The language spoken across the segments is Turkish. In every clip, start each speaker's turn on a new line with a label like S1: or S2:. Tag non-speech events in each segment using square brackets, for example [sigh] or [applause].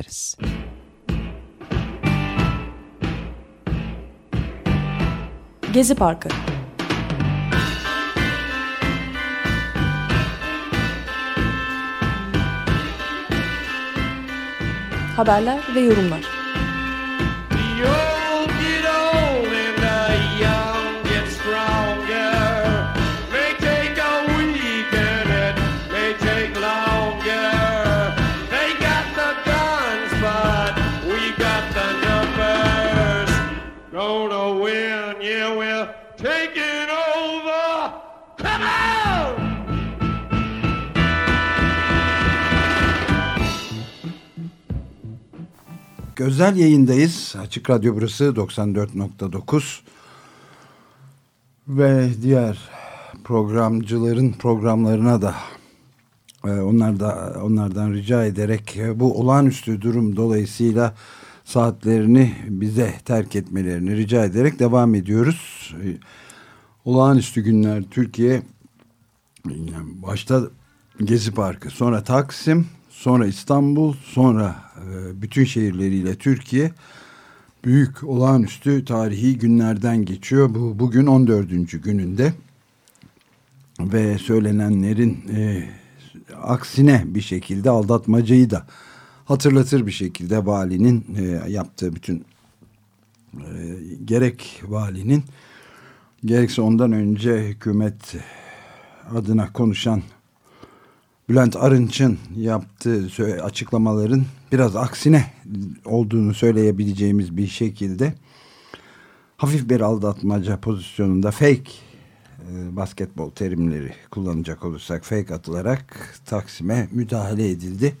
S1: ederiz.
S2: Gezi Parkı Haberler ve yorumlar
S3: Özel yayındayız. Açık Radyo burası 94.9 ve diğer programcıların programlarına da e, onlar da onlardan rica ederek e, bu olağanüstü durum dolayısıyla saatlerini bize terk etmelerini rica ederek devam ediyoruz. E, Olağanüstü günler Türkiye başta Gezi Parkı, sonra Taksim, sonra İstanbul, sonra e, bütün şehirleriyle Türkiye büyük olağanüstü tarihi günlerden geçiyor. Bu bugün 14. gününde ve söylenenlerin e, aksine bir şekilde aldatmacayı da hatırlatır bir şekilde valinin e, yaptığı bütün e, gerek valinin gerekse ondan önce hükümet adına konuşan Bülent Arınç'ın yaptığı açıklamaların biraz aksine olduğunu söyleyebileceğimiz bir şekilde hafif bir aldatmaca pozisyonunda fake e, basketbol terimleri kullanacak olursak fake atılarak Taksim'e müdahale edildi.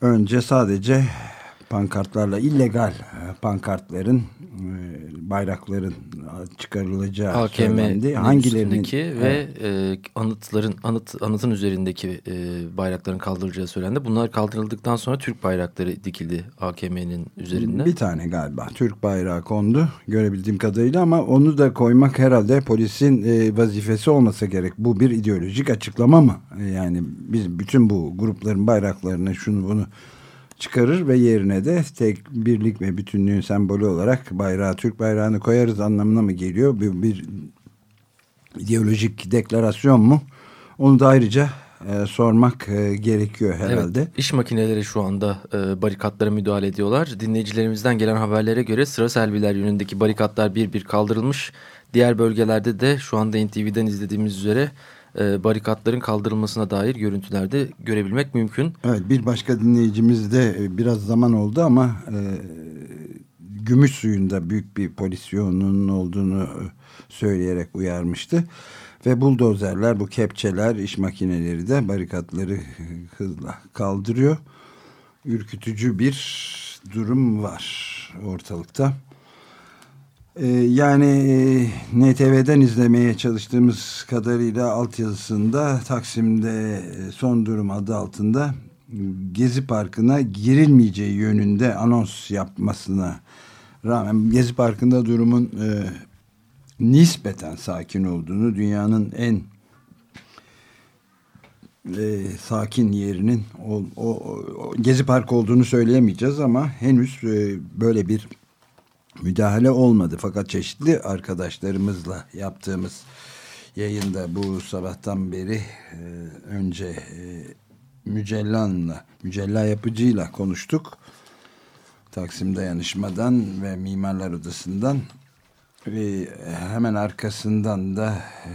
S3: Önce sadece pankartlarla illegal e, pankartların e, bayrakların çıkarılacağı söylendi.
S1: Hangilerinin ve e, anıtların anıt anıtın üzerindeki e, bayrakların kaldırılacağı söylendi. Bunlar kaldırıldıktan sonra Türk bayrakları dikildi AKM'nin üzerinde.
S3: Bir tane galiba Türk bayrağı kondu görebildiğim kadarıyla ama onu da koymak herhalde polisin e, vazifesi olmasa gerek. Bu bir ideolojik açıklama mı? Yani biz bütün bu grupların bayraklarını şunu bunu çıkarır ve yerine de tek birlik ve bütünlüğün sembolü olarak bayrağı Türk bayrağını koyarız anlamına mı geliyor? Bir, bir ideolojik deklarasyon mu? Onu da ayrıca e, sormak e, gerekiyor herhalde.
S1: Evet, iş makineleri şu anda e, barikatlara müdahale ediyorlar. Dinleyicilerimizden gelen haberlere göre sıra selviler yönündeki barikatlar bir bir kaldırılmış. Diğer bölgelerde de şu anda NTV'den izlediğimiz üzere e, barikatların kaldırılmasına dair görüntülerde görebilmek mümkün.
S3: Evet bir başka dinleyicimiz de e, biraz zaman oldu ama e, gümüş suyunda büyük bir polis yoğunluğunun olduğunu e, söyleyerek uyarmıştı. Ve buldozerler bu kepçeler iş makineleri de barikatları hızla kaldırıyor. Ürkütücü bir durum var ortalıkta. Ee, yani e, NTV'den izlemeye çalıştığımız kadarıyla altyazısında Taksim'de e, son durum adı altında Gezi Parkı'na girilmeyeceği yönünde anons yapmasına rağmen Gezi Parkı'nda durumun e, nispeten sakin olduğunu dünyanın en e, sakin yerinin o, o, o, Gezi Parkı olduğunu söyleyemeyeceğiz ama henüz e, böyle bir müdahale olmadı. Fakat çeşitli arkadaşlarımızla yaptığımız yayında bu sabahtan beri e, önce e, Mücellan'la, Mücella Yapıcı'yla konuştuk. Taksim Dayanışma'dan ve Mimarlar Odası'ndan ve hemen arkasından da e,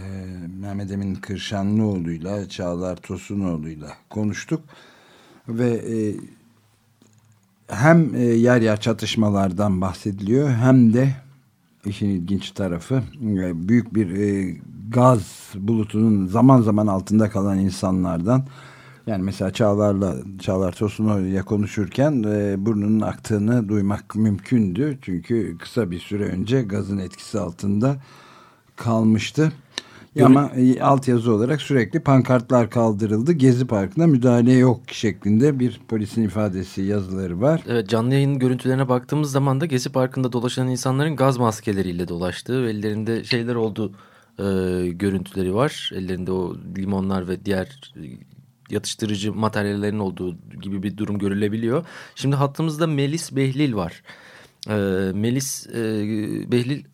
S3: Mehmet Emin Kırşanlıoğlu'yla Çağlar Tosunoğlu'yla konuştuk. Ve e, hem e, yer yer çatışmalardan bahsediliyor hem de işin ilginç tarafı e, büyük bir e, gaz bulutunun zaman zaman altında kalan insanlardan yani mesela Çağlar'la Çağlar Tosunoğlu'ya konuşurken burnunun aktığını duymak mümkündü. Çünkü kısa bir süre önce gazın etkisi altında kalmıştı. Ama e, altyazı olarak sürekli pankartlar kaldırıldı. Gezi Parkı'na müdahale yok şeklinde bir polisin ifadesi yazıları var.
S1: Evet, canlı yayının görüntülerine baktığımız zaman da Gezi Parkı'nda dolaşan insanların gaz maskeleriyle dolaştığı ve ellerinde şeyler olduğu e, görüntüleri var. Ellerinde o limonlar ve diğer e, yatıştırıcı materyallerin olduğu gibi bir durum görülebiliyor. Şimdi hattımızda Melis Behlil var. E, Melis e, Behlil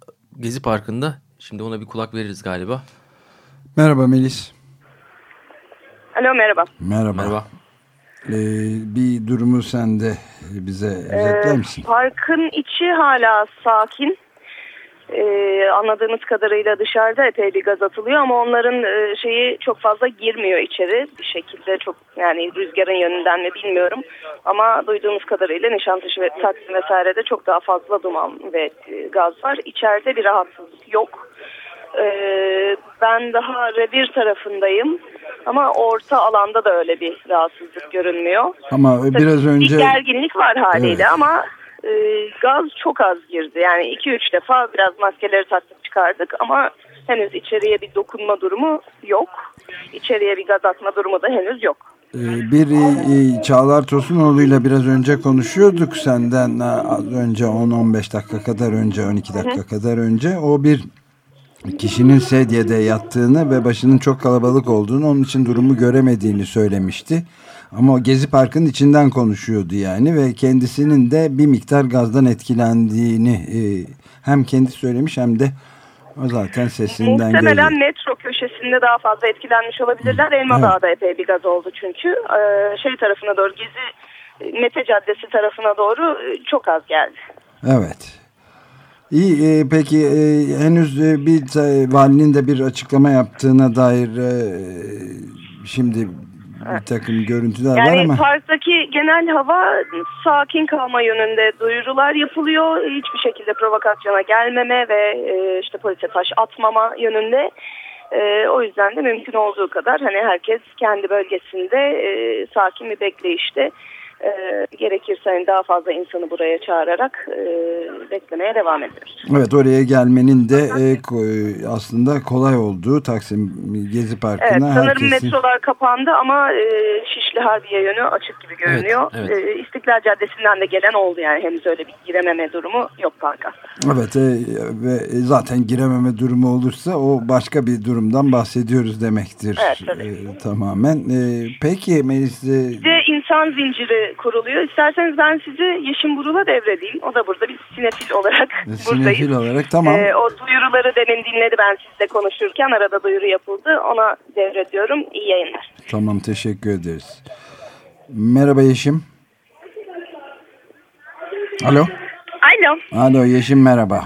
S1: Gezi Parkı'nda. Şimdi ona bir kulak veririz galiba.
S3: Merhaba Melis.
S4: Alo merhaba.
S3: Merhaba.
S1: Merhaba.
S3: Ee, bir durumu sen de bize özetler misin?
S4: Parkın içi hala sakin. Ee, anladığımız kadarıyla dışarıda epey bir gaz atılıyor ama onların e, şeyi çok fazla girmiyor içeri bir şekilde çok yani rüzgarın yönünden mi bilmiyorum ama duyduğumuz kadarıyla Nişantaşı ve Taksim vesairede çok daha fazla duman ve e, gaz var. İçeride bir rahatsızlık yok. Ee, ben daha revir tarafındayım ama orta alanda da öyle bir rahatsızlık görünmüyor.
S3: Ama biraz önce
S4: Bir gerginlik var haliyle
S3: Evet.
S4: ama e, gaz çok az girdi. Yani 2-3 defa biraz maskeleri taktık çıkardık ama henüz içeriye bir dokunma durumu yok. İçeriye bir gaz atma durumu da henüz yok.
S3: e, bir e, Çağlar Tosunoğlu ile biraz önce konuşuyorduk senden e, az önce 10-15 dakika kadar önce 12 dakika kadar önce o bir kişinin sedyede yattığını ve başının çok kalabalık olduğunu onun için durumu göremediğini söylemişti. Ama Gezi Parkı'nın içinden konuşuyordu yani ve kendisinin de bir miktar gazdan etkilendiğini e, hem kendi söylemiş hem de o zaten sesinden
S4: Muhtemelen
S3: geliyor.
S4: metro köşesinde daha fazla etkilenmiş olabilirler. Elma
S3: Evet.
S4: Dağı'da epey bir gaz oldu çünkü. Ee, şey tarafına doğru Gezi Mete Caddesi tarafına doğru e, çok az geldi.
S3: Evet. İyi e, peki e, henüz e, bir ta- valinin de bir açıklama yaptığına dair e, şimdi bir takım görüntüler var
S4: Yani
S3: ama
S4: parktaki genel hava sakin kalma yönünde duyurular yapılıyor. Hiçbir şekilde provokasyona gelmeme ve e, işte polise taş atmama yönünde. E, o yüzden de mümkün olduğu kadar hani herkes kendi bölgesinde e, sakin bir bekleyişte e, gerekirse hani daha fazla insanı buraya çağırarak e, beklemeye devam ediyoruz.
S3: evet oraya gelmenin de e, ko- aslında kolay olduğu Taksim Gezi
S4: Evet
S3: Parkı'na
S4: sanırım
S3: herkesin
S4: metrolar kapandı ama e, Şişli Harbiye yönü açık gibi görünüyor.
S1: Evet, evet.
S4: E, İstiklal Caddesi'nden de gelen oldu yani henüz öyle bir girememe durumu yok parka.
S3: Evet e, ve zaten girememe durumu olursa o başka bir durumdan bahsediyoruz demektir.
S4: Evet, tabii.
S3: E, tamamen. E, peki Melis e,
S4: Bir de insan zinciri kuruluyor. İsterseniz ben sizi Yeşim Burul'a devredeyim. O da burada bir sinefil olarak [laughs]
S3: sinefil
S4: buradayız.
S3: olarak tamam.
S4: E, o duyuruları demin dinledi ben sizle konuşurken arada duyuru yapıldı. Ona devrediyorum. İyi yayınlar.
S3: Tamam teşekkür ederiz. Merhaba Yeşim. Alo.
S5: Alo,
S3: Alo Yeşim merhaba.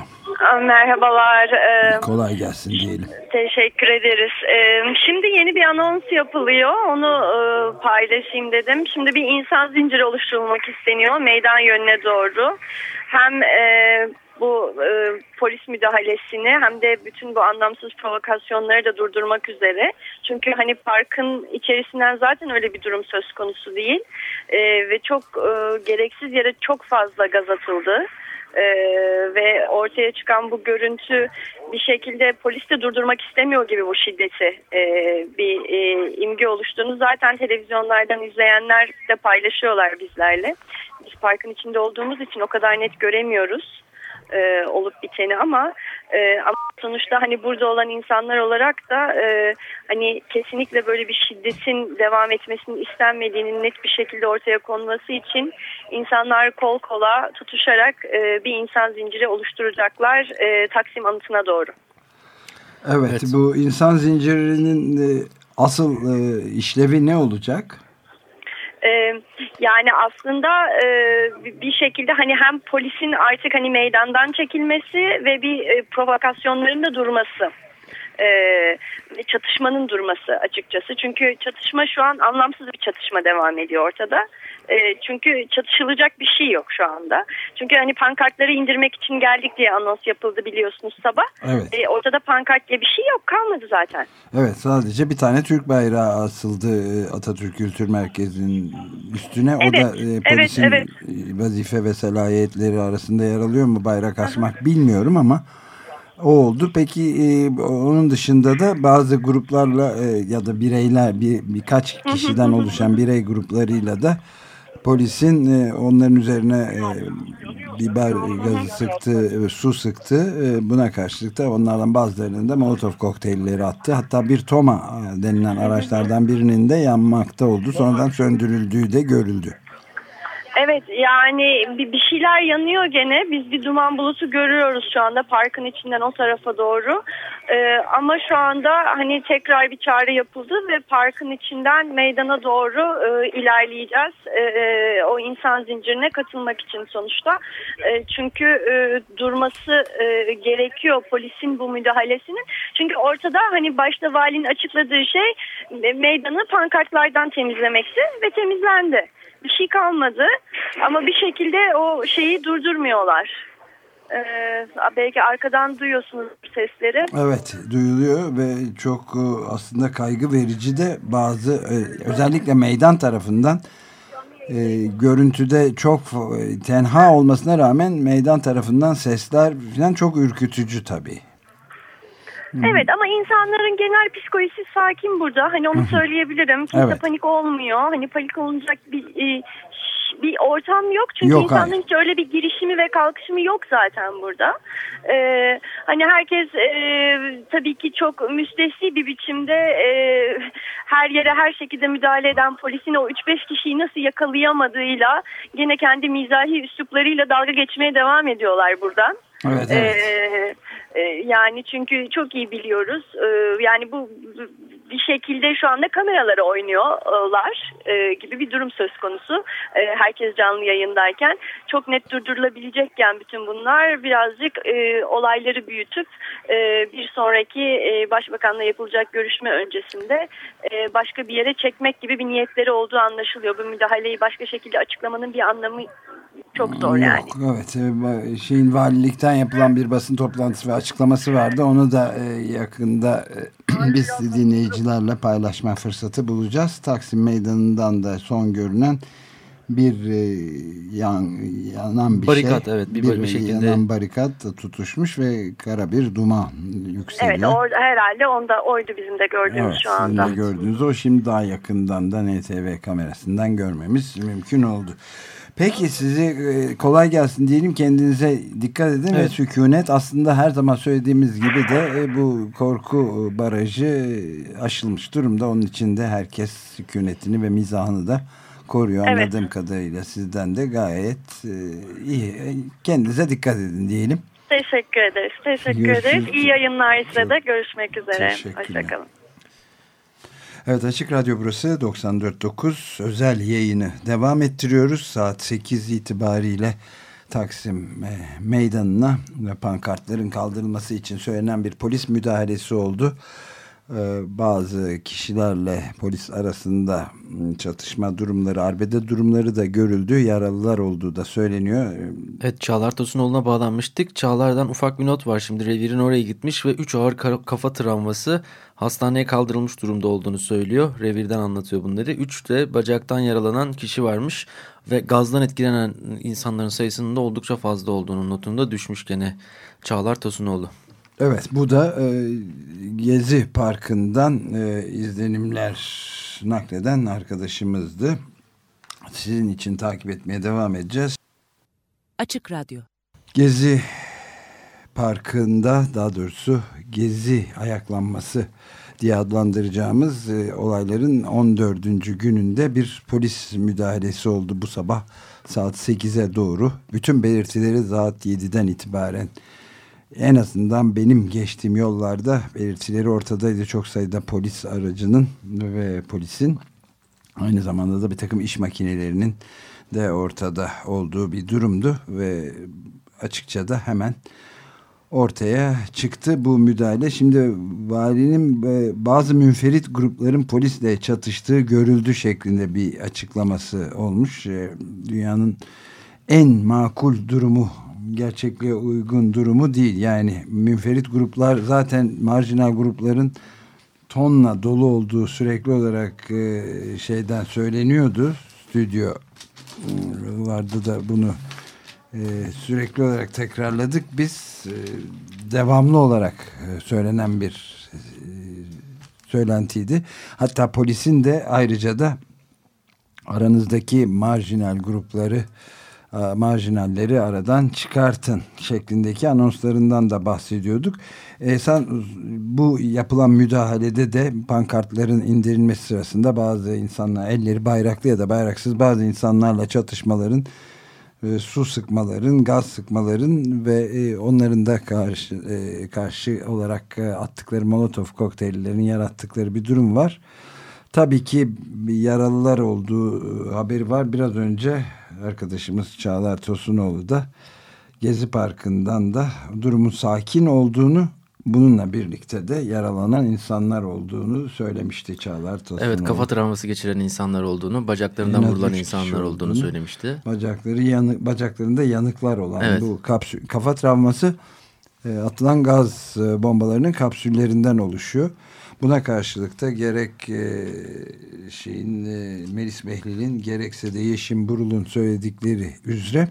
S5: Merhabalar. Ee,
S3: Kolay gelsin diyelim.
S5: teşekkür ederiz. Ee, şimdi yeni bir anons yapılıyor. Onu e, paylaşayım dedim. Şimdi bir insan zinciri oluşturulmak isteniyor meydan yönüne doğru. Hem e, bu e, polis müdahalesini hem de bütün bu anlamsız provokasyonları da durdurmak üzere. Çünkü hani parkın içerisinden zaten öyle bir durum söz konusu değil. E, ve çok e, gereksiz yere çok fazla gaz atıldı. Ee, ve ortaya çıkan bu görüntü bir şekilde polis de durdurmak istemiyor gibi bu şiddeti ee, bir e, imge oluştuğunu zaten televizyonlardan izleyenler de paylaşıyorlar bizlerle. Biz parkın içinde olduğumuz için o kadar net göremiyoruz e, olup biteni ama e, ama sonuçta hani burada olan insanlar olarak da e, hani kesinlikle böyle bir şiddetin devam etmesinin istenmediğinin net bir şekilde ortaya konması için insanlar kol kola tutuşarak e, bir insan zinciri oluşturacaklar e, Taksim anıtına doğru.
S3: Evet,
S1: Evet.
S3: bu insan zincirinin e, asıl e, işlevi ne olacak?
S5: Ee, yani aslında e, bir şekilde hani hem polisin artık hani meydandan çekilmesi ve bir e, provokasyonların da durması. Ve çatışmanın durması açıkçası. Çünkü çatışma şu an anlamsız bir çatışma devam ediyor ortada. Ee, çünkü çatışılacak bir şey yok şu anda. Çünkü hani pankartları indirmek için geldik diye anons yapıldı biliyorsunuz sabah.
S3: Evet.
S5: Ee, ortada pankart diye bir şey yok kalmadı zaten.
S3: Evet, sadece bir tane Türk bayrağı asıldı e, Atatürk Kültür Merkezi'nin üstüne. O
S5: Evet,
S3: da e,
S5: evet,
S3: polisin
S5: evet.
S3: e, vazife ve salayetleri arasında yer alıyor mu bayrak asmak bilmiyorum ama o oldu. Peki e, onun dışında da bazı gruplarla e, ya da bireyler bir, birkaç kişiden oluşan birey gruplarıyla da polisin e, onların üzerine e, biber gazı sıktı, ve su sıktı. E, Buna karşılık da onlardan bazılarının da molotov kokteylleri attı. Hatta bir Toma e, denilen araçlardan birinin de yanmakta oldu. Sonradan söndürüldüğü de görüldü.
S5: Evet yani bir şeyler yanıyor gene. Biz bir duman bulutu görüyoruz şu anda parkın içinden o tarafa doğru. Ee, ama şu anda hani tekrar bir çağrı yapıldı ve parkın içinden meydana doğru e, ilerleyeceğiz. E, e, o insan zincirine katılmak için sonuçta. E, çünkü e, durması e, gerekiyor polisin bu müdahalesinin. Çünkü ortada hani başta valinin açıkladığı şey e, meydanı pankartlardan temizlemekti ve temizlendi bir şey kalmadı ama bir şekilde o şeyi durdurmuyorlar. Ee, belki arkadan duyuyorsunuz sesleri.
S3: Evet duyuluyor ve çok e, aslında kaygı verici de bazı e, özellikle meydan tarafından e, görüntüde çok e, tenha olmasına rağmen meydan tarafından sesler falan çok ürkütücü tabii.
S5: Evet ama insanların genel psikolojisi sakin burada. Hani onu söyleyebilirim. Kimse
S3: Evet.
S5: panik olmuyor. Hani panik olunacak bir e, bir ortam yok. Çünkü
S3: Yok,
S5: insanların
S3: hayır.
S5: hiç öyle bir girişimi ve kalkışımı yok zaten burada. Ee, hani herkes e, tabii ki çok müstesni bir biçimde e, her yere her şekilde müdahale eden polisin o 3-5 kişiyi nasıl yakalayamadığıyla gene kendi mizahi üsluplarıyla dalga geçmeye devam ediyorlar buradan.
S3: Evet, evet.
S5: Ee, e, yani çünkü çok iyi biliyoruz. Ee, yani bu bir şekilde şu anda kameralara oynuyorlar e, gibi bir durum söz konusu. E, herkes canlı yayındayken çok net durdurulabilecekken bütün bunlar birazcık olayları büyütüp bir sonraki başbakanla yapılacak görüşme öncesinde başka bir yere çekmek gibi bir niyetleri olduğu anlaşılıyor. Bu müdahaleyi başka şekilde açıklamanın bir anlamı çok zor yani.
S3: Yok, evet. e, Şeyin valilikten yapılan bir basın toplantısı ve açıklaması vardı. Onu da e, yakında e, [clears throat] biz dinleyicilerle paylaşma fırsatı bulacağız. Taksim Meydanı'ndan da son görünen bir e, yan, yanan bir
S1: Barikat,
S3: şey.
S1: evet, bir- bir şekilde-
S3: yanan barikat tutuşmuş ve kara bir duman yükseliyor.
S5: Evet orada herhalde onda oydu bizim de gördüğümüz
S3: Evet,
S5: şu
S3: sizin de
S5: anda.
S3: gördüğünüz o şimdi daha yakından da NTV kamerasından görmemiz mümkün oldu. Peki size e, kolay gelsin diyelim kendinize dikkat edin ve
S1: Evet.
S3: sükunet aslında her zaman söylediğimiz gibi de e, bu korku barajı e, aşılmış durumda. Onun için de herkes sükunetini ve mizahını da koruyor
S5: Evet.
S3: anladığım kadarıyla sizden de gayet iyi. Kendinize dikkat edin diyelim.
S5: Teşekkür ederiz. Teşekkür
S3: Görüşürüz.
S5: ederiz. İyi yayınlar size de. Görüşmek üzere. Hoşçakalın.
S3: Evet Açık Radyo burası 94.9 özel yayını devam ettiriyoruz. Saat 8 itibariyle Taksim e, meydanına pankartların kaldırılması için söylenen bir polis müdahalesi oldu. E, bazı kişilerle polis arasında m, çatışma durumları, arbede durumları da görüldü. Yaralılar olduğu da söyleniyor.
S1: Evet Çağlar Tosunoğlu'na bağlanmıştık. Çağlar'dan ufak bir not var şimdi. Revir'in oraya gitmiş ve 3 ağır ka- kafa travması hastaneye kaldırılmış durumda olduğunu söylüyor. Revir'den anlatıyor bunları. 3 de bacaktan yaralanan kişi varmış ve gazdan etkilenen insanların sayısının da oldukça fazla olduğunu notunda düşmüş gene Çağlar Tosunoğlu.
S3: Evet bu da e, Gezi Parkı'ndan e, izlenimler nakleden arkadaşımızdı. Sizin için takip etmeye devam edeceğiz.
S6: Açık Radyo.
S3: Gezi Parkı'nda daha doğrusu Gezi ayaklanması diye adlandıracağımız e, olayların 14. gününde bir polis müdahalesi oldu bu sabah saat 8'e doğru. Bütün belirtileri saat 7'den itibaren en azından benim geçtiğim yollarda belirtileri ortadaydı. Çok sayıda polis aracının ve polisin aynı zamanda da bir takım iş makinelerinin de ortada olduğu bir durumdu ve açıkça da hemen ortaya çıktı bu müdahale. Şimdi valinin e, bazı münferit grupların polisle çatıştığı görüldü şeklinde bir açıklaması olmuş. E, Dünyanın en makul durumu gerçekliğe uygun durumu değil. Yani münferit gruplar zaten marjinal grupların tonla dolu olduğu sürekli olarak e, şeyden söyleniyordu. Stüdyo e, vardı da bunu e, sürekli olarak tekrarladık. Biz devamlı olarak söylenen bir söylentiydi. Hatta polisin de ayrıca da aranızdaki marjinal grupları marjinalleri aradan çıkartın şeklindeki anonslarından da bahsediyorduk. E, sen bu yapılan müdahalede de pankartların indirilmesi sırasında bazı insanlar elleri bayraklı ya da bayraksız bazı insanlarla çatışmaların e, su sıkmaların, gaz sıkmaların ve e, onların da karşı e, karşı olarak e, attıkları molotof kokteyllerin yarattıkları bir durum var. Tabii ki yaralılar olduğu e, haberi var. Biraz önce arkadaşımız Çağlar Tosunoğlu da Gezi Parkı'ndan da durumun sakin olduğunu bununla birlikte de yaralanan insanlar olduğunu söylemişti Çağlar Tosunoğlu.
S1: Evet kafa travması geçiren insanlar olduğunu, bacaklarından
S3: En
S1: vurulan insanlar olduğunu
S3: olduğunu.
S1: söylemişti.
S3: Bacakları yanık, bacaklarında yanıklar olan
S1: Evet.
S3: bu kapsül, kafa travması e, atılan gaz e, bombalarının kapsüllerinden oluşuyor. Buna karşılık da gerek e, şeyin e, Melis Behlil'in gerekse de Yeşim Burul'un söyledikleri üzere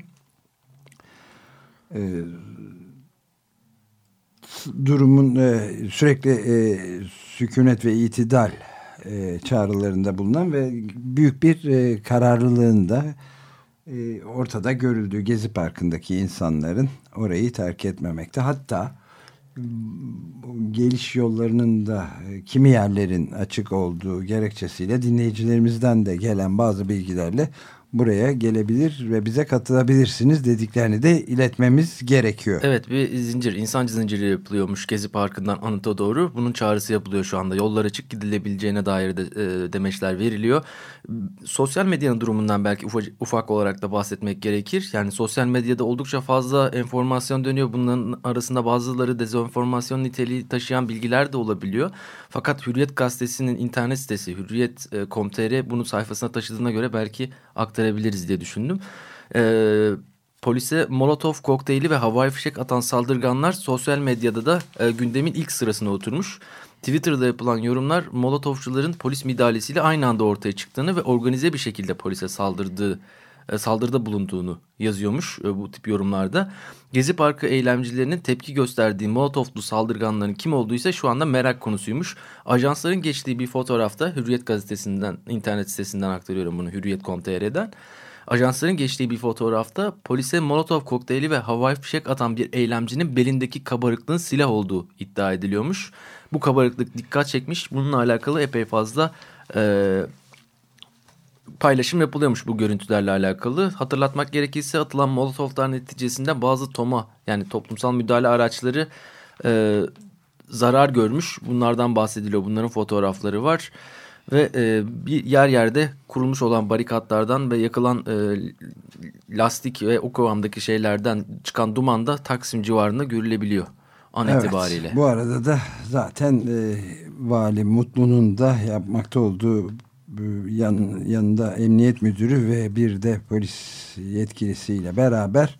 S3: e, durumun e, sürekli e, sükunet ve itidal e, çağrılarında bulunan ve büyük bir e, kararlılığında e, ortada görüldüğü Gezi Parkı'ndaki insanların orayı terk etmemekte. Hatta geliş yollarının da e, kimi yerlerin açık olduğu gerekçesiyle dinleyicilerimizden de gelen bazı bilgilerle buraya gelebilir ve bize katılabilirsiniz dediklerini de iletmemiz gerekiyor.
S1: Evet bir zincir, insancı zinciri yapılıyormuş Gezi Parkı'ndan Anıt'a doğru. Bunun çağrısı yapılıyor şu anda. Yollar açık gidilebileceğine dair de e, demeçler veriliyor. Sosyal medyanın durumundan belki ufak, ufak olarak da bahsetmek gerekir. Yani sosyal medyada oldukça fazla enformasyon dönüyor. Bunların arasında bazıları dezenformasyon niteliği taşıyan bilgiler de olabiliyor. Fakat Hürriyet Gazetesi'nin internet sitesi hürriyet.com.tr bunu sayfasına taşıdığına göre belki aktarabiliriz diye düşündüm. Ee, polise molotof kokteyli ve havai fişek atan saldırganlar sosyal medyada da e, gündemin ilk sırasına oturmuş. Twitter'da yapılan yorumlar molotofçuların polis müdahalesiyle aynı anda ortaya çıktığını ve organize bir şekilde polise saldırdığı saldırıda bulunduğunu yazıyormuş e, bu tip yorumlarda. Gezi Parkı eylemcilerinin tepki gösterdiği molotoflu saldırganların kim olduğu ise şu anda merak konusuymuş. Ajansların geçtiği bir fotoğrafta Hürriyet gazetesinden, internet sitesinden aktarıyorum bunu Hürriyet.com.tr'den. Ajansların geçtiği bir fotoğrafta polise molotof kokteyli ve havai fişek atan bir eylemcinin belindeki kabarıklığın silah olduğu iddia ediliyormuş. Bu kabarıklık dikkat çekmiş. Bununla alakalı epey fazla e, paylaşım yapılıyormuş bu görüntülerle alakalı. Hatırlatmak gerekirse atılan molotoflar neticesinde bazı TOMA yani toplumsal müdahale araçları e, zarar görmüş. Bunlardan bahsediliyor. Bunların fotoğrafları var. Ve e, bir yer yerde kurulmuş olan barikatlardan ve yakılan e, lastik ve o kıvamdaki şeylerden çıkan duman da Taksim civarında görülebiliyor an
S3: Evet,
S1: itibariyle.
S3: Bu arada da zaten e, Vali Mutlu'nun da yapmakta olduğu yan, yanında emniyet müdürü ve bir de polis yetkilisiyle beraber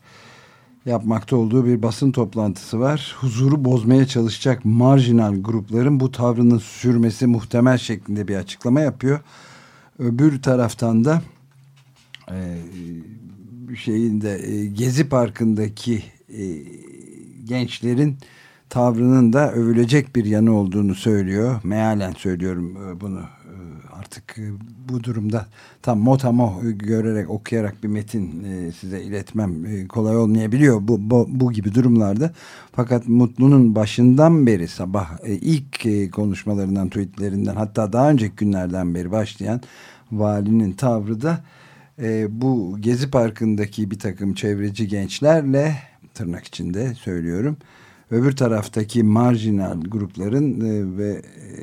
S3: yapmakta olduğu bir basın toplantısı var. Huzuru bozmaya çalışacak marjinal grupların bu tavrının sürmesi muhtemel şeklinde bir açıklama yapıyor. Öbür taraftan da e, şeyin de e, Gezi Parkı'ndaki e, gençlerin tavrının da övülecek bir yanı olduğunu söylüyor. Mealen söylüyorum bunu artık e, bu durumda tam motamo görerek okuyarak bir metin e, size iletmem e, kolay olmayabiliyor bu, bu, bu gibi durumlarda. Fakat Mutlu'nun başından beri sabah e, ilk e, konuşmalarından tweetlerinden hatta daha önceki günlerden beri başlayan valinin tavrı da e, bu Gezi Parkı'ndaki bir takım çevreci gençlerle tırnak içinde söylüyorum öbür taraftaki marjinal grupların e, ve e,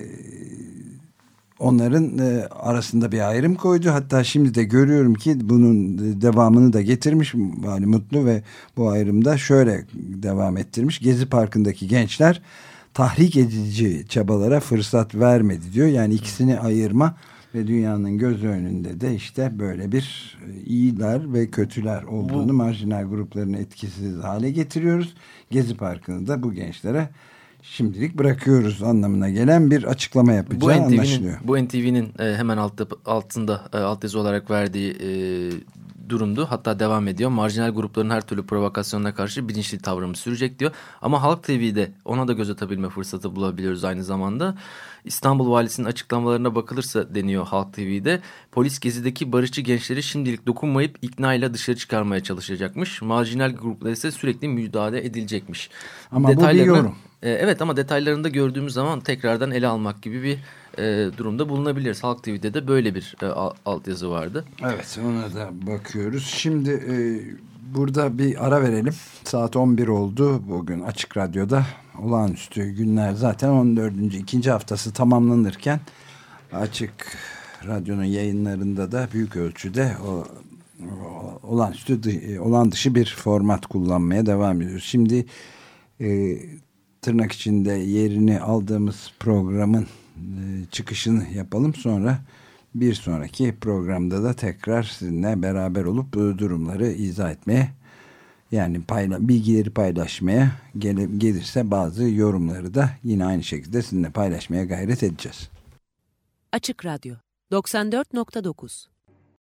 S3: onların e, arasında bir ayrım koydu. Hatta şimdi de görüyorum ki bunun devamını da getirmiş Vali Mutlu ve bu ayrımda şöyle devam ettirmiş. Gezi Parkı'ndaki gençler tahrik edici çabalara fırsat vermedi diyor. Yani ikisini ayırma ve dünyanın göz önünde de işte böyle bir e, iyiler ve kötüler olduğunu marjinal grupların etkisiz hale getiriyoruz. Gezi Parkı'nı da bu gençlere şimdilik bırakıyoruz anlamına gelen bir açıklama
S1: Bu
S3: yapacağı
S1: NTV'nin
S3: anlaşılıyor.
S1: bu NTV'nin e, hemen altta, altında e, alt yazı olarak verdiği e, durumdu. Hatta devam ediyor. Marjinal grupların her türlü provokasyonuna karşı bilinçli tavrımı sürecek diyor. Ama Halk TV'de ona da göz atabilme fırsatı bulabiliyoruz aynı zamanda. İstanbul Valisi'nin açıklamalarına bakılırsa deniyor Halk TV'de. Polis gezideki barışçı gençleri şimdilik dokunmayıp ikna ile dışarı çıkarmaya çalışacakmış. Marjinal gruplara ise sürekli müdahale edilecekmiş.
S3: Ama bu bir yorum.
S1: E, evet ama detaylarında gördüğümüz zaman tekrardan ele almak gibi bir e, durumda bulunabiliriz. Halk TV'de de böyle bir e, altyazı vardı.
S3: Evet ona da bakıyoruz. Şimdi e, burada bir ara verelim. Saat 11 oldu bugün Açık Radyo'da. Olağanüstü günler zaten 14. ikinci haftası tamamlanırken Açık Radyo'nun yayınlarında da büyük ölçüde o, o olağanüstü olan dışı bir format kullanmaya devam ediyoruz. Şimdi e, tırnak içinde yerini aldığımız programın e, çıkışını yapalım. Sonra bir sonraki programda da tekrar sizinle beraber olup bu durumları izah etmeye yani payla, bilgileri paylaşmaya gel, gelirse bazı yorumları da yine aynı şekilde sizinle paylaşmaya gayret edeceğiz.
S6: Açık Radyo 94.9